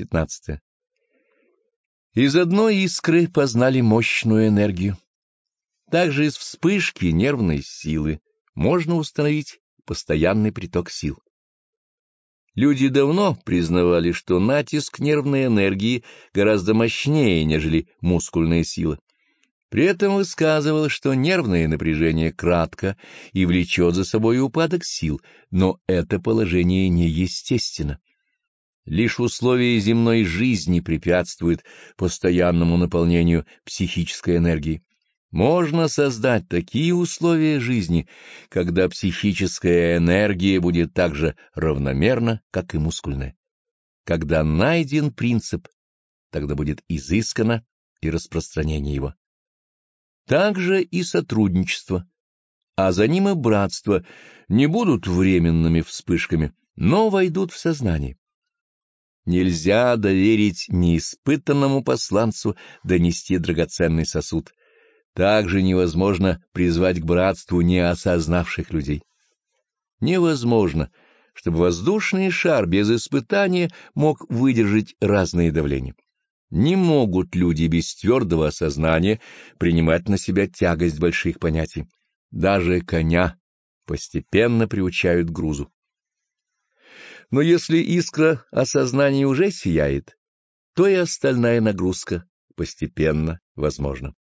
15. Из одной искры познали мощную энергию. Также из вспышки нервной силы можно установить постоянный приток сил. Люди давно признавали, что натиск нервной энергии гораздо мощнее, нежели мускульная сила. При этом высказывал, что нервное напряжение кратко и влечет за собой упадок сил, но это положение неестественно. Лишь условия земной жизни препятствуют постоянному наполнению психической энергии. Можно создать такие условия жизни, когда психическая энергия будет так же равномерна, как и мускульная. Когда найден принцип, тогда будет изыскано и распространение его. Также и сотрудничество, а за ним и братство не будут временными вспышками, но войдут в сознание. Нельзя доверить неиспытанному посланцу донести драгоценный сосуд — также невозможно призвать к братству неосознавших людей. Невозможно, чтобы воздушный шар без испытания мог выдержать разные давления. Не могут люди без твердого осознания принимать на себя тягость больших понятий. Даже коня постепенно приучают к грузу. Но если искра осознания уже сияет, то и остальная нагрузка постепенно возможна.